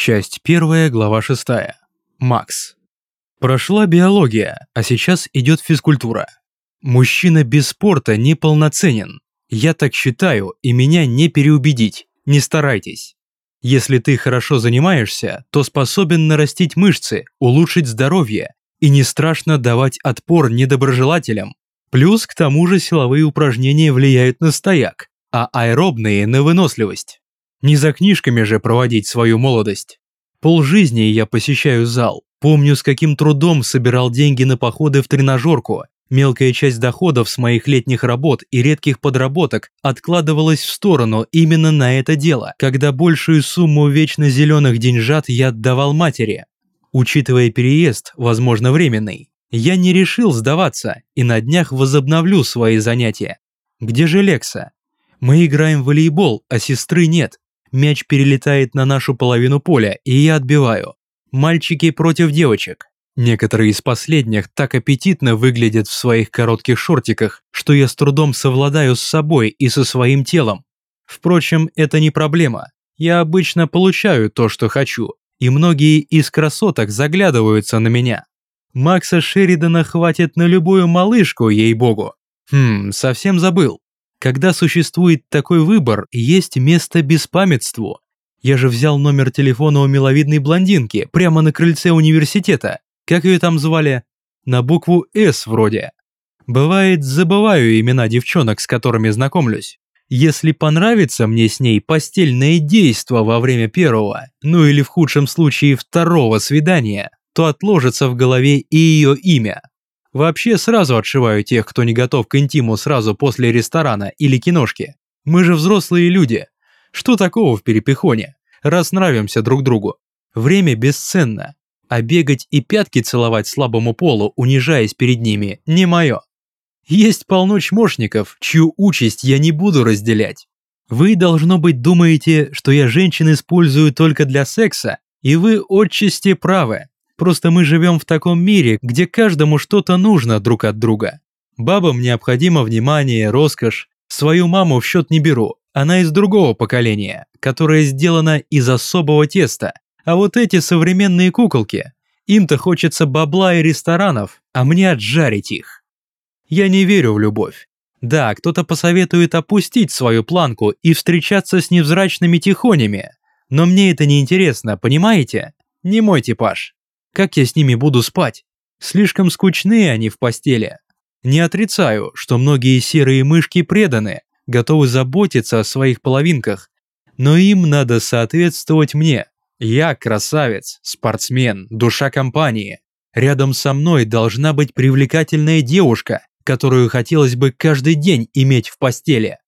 Часть первая, глава шестая. Макс. Прошла биология, а сейчас идет физкультура. Мужчина без спорта неполноценен. Я так считаю, и меня не переубедить. Не старайтесь. Если ты хорошо занимаешься, то способен нарастить мышцы, улучшить здоровье и не страшно давать отпор недоброжелателям. Плюс к тому же силовые упражнения влияют на стояк, а аэробные – на выносливость. Не за книжками же проводить свою молодость. Полжизни я посещаю зал, помню, с каким трудом собирал деньги на походы в тренажерку. Мелкая часть доходов с моих летних работ и редких подработок откладывалась в сторону именно на это дело, когда большую сумму вечно зеленых деньжат я отдавал матери. Учитывая переезд, возможно временный, я не решил сдаваться и на днях возобновлю свои занятия. Где же Лекса? Мы играем в волейбол, а сестры нет. Мяч перелетает на нашу половину поля, и я отбиваю. Мальчики против девочек. Некоторые из последних так аппетитно выглядят в своих коротких шортиках, что я с трудом совладаю с собой и со своим телом. Впрочем, это не проблема. Я обычно получаю то, что хочу, и многие из красоток заглядываются на меня. Макса Шеридана хватит на любую малышку, ей-богу. Хм, совсем забыл. Когда существует такой выбор, есть место беспамятству. Я же взял номер телефона у миловидной блондинки прямо на крыльце университета. Как ее там звали? На букву «С» вроде. Бывает, забываю имена девчонок, с которыми знакомлюсь. Если понравится мне с ней постельное действо во время первого, ну или в худшем случае второго свидания, то отложится в голове и ее имя. Вообще сразу отшиваю тех, кто не готов к интиму сразу после ресторана или киношки. Мы же взрослые люди. Что такого в перепихоне? Раз нравимся друг другу. Время бесценно. А бегать и пятки целовать слабому полу, унижаясь перед ними, не мое. Есть полно чмошников, чью участь я не буду разделять. Вы, должно быть, думаете, что я женщин использую только для секса, и вы отчасти правы. Просто мы живем в таком мире, где каждому что-то нужно друг от друга. Бабам необходимо внимание, роскошь. Свою маму в счет не беру, она из другого поколения, которое сделано из особого теста. А вот эти современные куколки, им-то хочется бабла и ресторанов, а мне отжарить их. Я не верю в любовь. Да, кто-то посоветует опустить свою планку и встречаться с невзрачными тихонями, но мне это не интересно, понимаете? Не мой типаж. Как я с ними буду спать? Слишком скучные они в постели. Не отрицаю, что многие серые мышки преданы, готовы заботиться о своих половинках, но им надо соответствовать мне. Я красавец, спортсмен, душа компании. Рядом со мной должна быть привлекательная девушка, которую хотелось бы каждый день иметь в постели.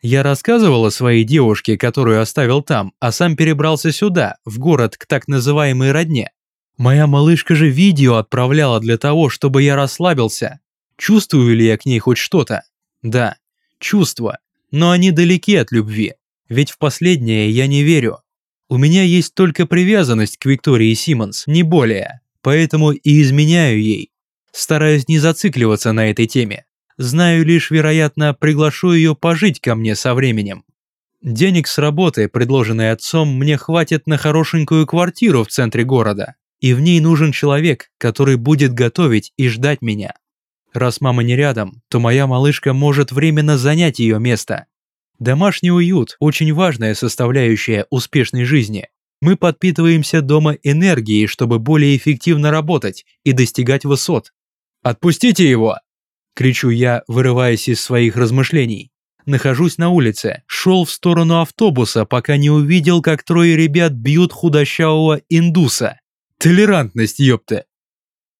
Я рассказывал о своей девушке, которую оставил там, а сам перебрался сюда, в город к так называемой родне. Моя малышка же видео отправляла для того, чтобы я расслабился. Чувствую ли я к ней хоть что-то? Да, чувства. Но они далеки от любви. Ведь в последнее я не верю. У меня есть только привязанность к Виктории Симмонс, не более. Поэтому и изменяю ей. Стараюсь не зацикливаться на этой теме. Знаю лишь, вероятно, приглашу ее пожить ко мне со временем. Денег с работы, предложенной отцом, мне хватит на хорошенькую квартиру в центре города и в ней нужен человек, который будет готовить и ждать меня. Раз мама не рядом, то моя малышка может временно занять ее место. Домашний уют – очень важная составляющая успешной жизни. Мы подпитываемся дома энергией, чтобы более эффективно работать и достигать высот. «Отпустите его!» – кричу я, вырываясь из своих размышлений. Нахожусь на улице, шел в сторону автобуса, пока не увидел, как трое ребят бьют худощавого индуса. Толерантность, ёпта.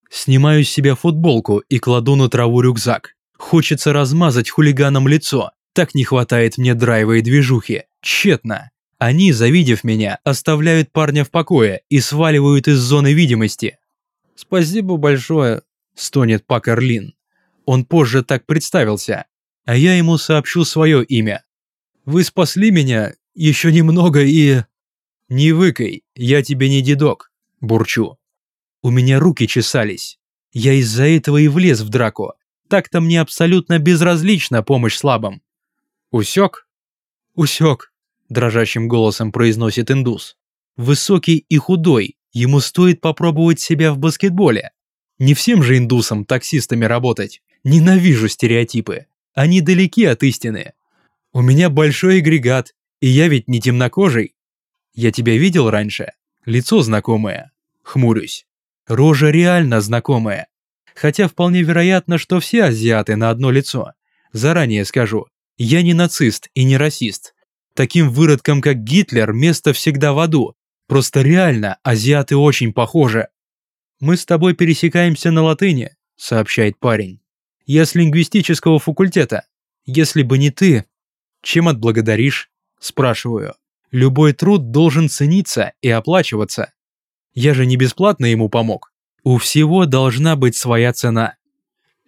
Снимаю с себя футболку и кладу на траву рюкзак. Хочется размазать хулиганам лицо. Так не хватает мне драйва и движухи. Тщетно. Они, завидев меня, оставляют парня в покое и сваливают из зоны видимости. «Спасибо большое», – стонет Пак Лин. Он позже так представился, а я ему сообщу свое имя. «Вы спасли меня еще немного и...» «Не выкай, я тебе не дедок. Бурчу. У меня руки чесались. Я из-за этого и влез в драку. Так-то мне абсолютно безразлична помощь слабым. Усек? Усек, дрожащим голосом произносит индус. Высокий и худой, ему стоит попробовать себя в баскетболе. Не всем же индусам таксистами работать. Ненавижу стереотипы. Они далеки от истины. У меня большой агрегат, и я ведь не темнокожий. Я тебя видел раньше? Лицо знакомое. Хмурюсь. Рожа реально знакомая. Хотя вполне вероятно, что все азиаты на одно лицо. Заранее скажу, я не нацист и не расист. Таким выродкам, как Гитлер, место всегда в аду. Просто реально, азиаты очень похожи. «Мы с тобой пересекаемся на латыни», — сообщает парень. «Я с лингвистического факультета. Если бы не ты...» «Чем отблагодаришь?» — спрашиваю. «Любой труд должен цениться и оплачиваться. Я же не бесплатно ему помог. У всего должна быть своя цена».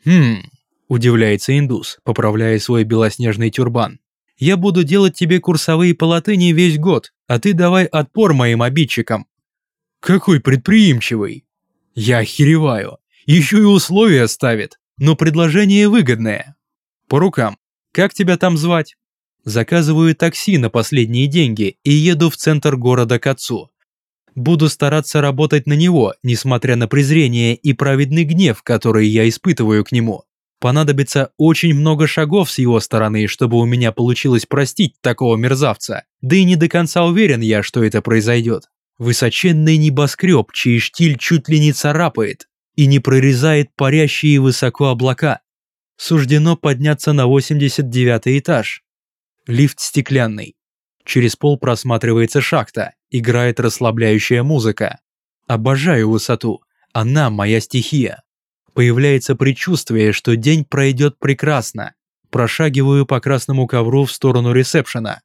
«Хм...» – удивляется индус, поправляя свой белоснежный тюрбан. «Я буду делать тебе курсовые по латыни весь год, а ты давай отпор моим обидчикам». «Какой предприимчивый!» Я охереваю. Еще и условия ставит, но предложение выгодное. По рукам. Как тебя там звать? Заказываю такси на последние деньги и еду в центр города к отцу. Буду стараться работать на него, несмотря на презрение и праведный гнев, который я испытываю к нему. Понадобится очень много шагов с его стороны, чтобы у меня получилось простить такого мерзавца. Да и не до конца уверен я, что это произойдет. Высоченный небоскреб, чей штиль чуть ли не царапает и не прорезает парящие высоко облака. Суждено подняться на 89 этаж. Лифт стеклянный. Через пол просматривается шахта, играет расслабляющая музыка. Обожаю высоту, она моя стихия. Появляется предчувствие, что день пройдет прекрасно. Прошагиваю по красному ковру в сторону ресепшена.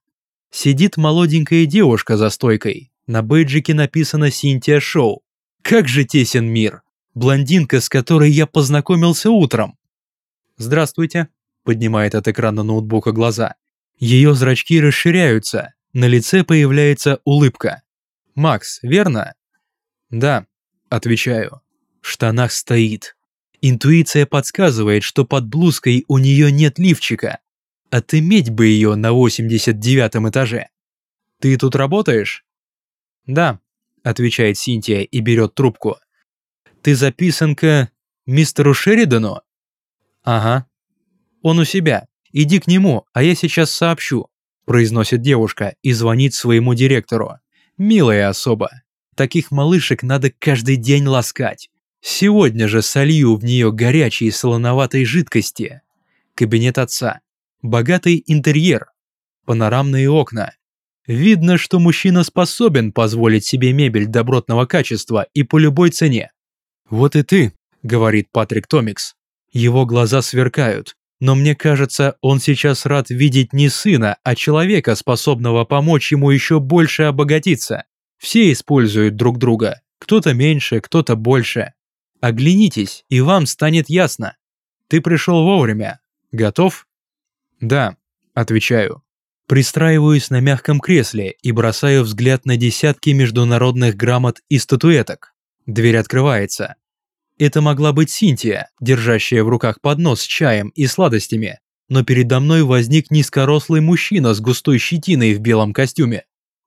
Сидит молоденькая девушка за стойкой, на бейджике написано «Синтия Шоу». Как же тесен мир! Блондинка, с которой я познакомился утром. «Здравствуйте», – поднимает от экрана ноутбука глаза. Ее зрачки расширяются, на лице появляется улыбка. «Макс, верно?» «Да», – отвечаю. В штанах стоит. Интуиция подсказывает, что под блузкой у нее нет лифчика. Отыметь бы ее на 89 этаже. «Ты тут работаешь?» «Да», – отвечает Синтия и берет трубку. «Ты записан к мистеру Шеридану?» «Ага». «Он у себя. Иди к нему, а я сейчас сообщу», – произносит девушка и звонит своему директору. «Милая особа. Таких малышек надо каждый день ласкать. Сегодня же солью в нее горячей солоноватой жидкости. Кабинет отца. Богатый интерьер. Панорамные окна. Видно, что мужчина способен позволить себе мебель добротного качества и по любой цене. «Вот и ты», — говорит Патрик Томикс. Его глаза сверкают, но мне кажется, он сейчас рад видеть не сына, а человека, способного помочь ему еще больше обогатиться. Все используют друг друга, кто-то меньше, кто-то больше. Оглянитесь, и вам станет ясно. Ты пришел вовремя. Готов? Да, отвечаю. Пристраиваюсь на мягком кресле и бросаю взгляд на десятки международных грамот и статуэток. Дверь открывается. Это могла быть Синтия, держащая в руках поднос с чаем и сладостями, но передо мной возник низкорослый мужчина с густой щетиной в белом костюме.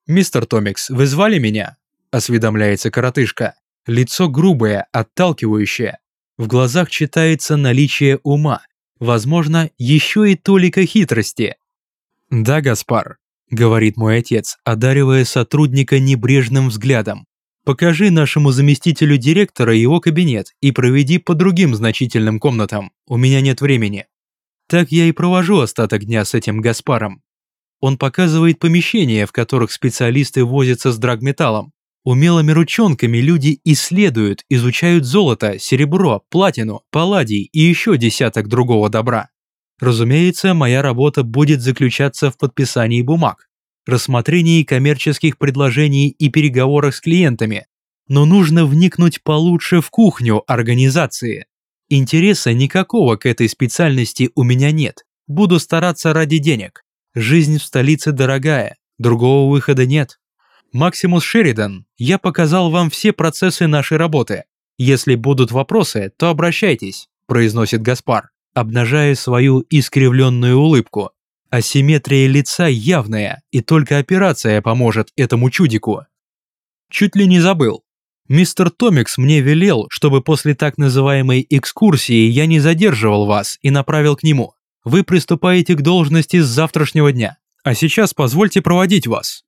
«Мистер Томикс, вы звали меня?» – осведомляется коротышка. Лицо грубое, отталкивающее. В глазах читается наличие ума, возможно, еще и толика хитрости. «Да, Гаспар», – говорит мой отец, одаривая сотрудника небрежным взглядом. «Покажи нашему заместителю директора его кабинет и проведи по другим значительным комнатам. У меня нет времени». Так я и провожу остаток дня с этим Гаспаром. Он показывает помещения, в которых специалисты возятся с драгметаллом. Умелыми ручонками люди исследуют, изучают золото, серебро, платину, палладий и еще десяток другого добра. Разумеется, моя работа будет заключаться в подписании бумаг, рассмотрении коммерческих предложений и переговорах с клиентами, но нужно вникнуть получше в кухню организации. Интереса никакого к этой специальности у меня нет, буду стараться ради денег. Жизнь в столице дорогая, другого выхода нет. Максимус Шеридан, я показал вам все процессы нашей работы. Если будут вопросы, то обращайтесь, произносит Гаспар обнажая свою искривленную улыбку. Асимметрия лица явная, и только операция поможет этому чудику. Чуть ли не забыл. Мистер Томикс мне велел, чтобы после так называемой экскурсии я не задерживал вас и направил к нему. Вы приступаете к должности с завтрашнего дня. А сейчас позвольте проводить вас.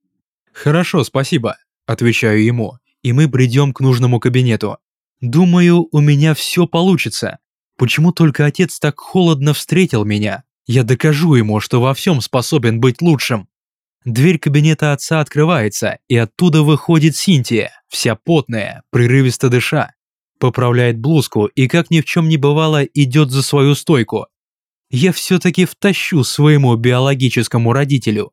Хорошо, спасибо, отвечаю ему, и мы бредем к нужному кабинету. Думаю, у меня все получится. Почему только отец так холодно встретил меня? Я докажу ему, что во всем способен быть лучшим. Дверь кабинета отца открывается, и оттуда выходит Синтия, вся потная, прерывисто дыша. Поправляет блузку и, как ни в чем не бывало, идет за свою стойку. Я все-таки втащу своему биологическому родителю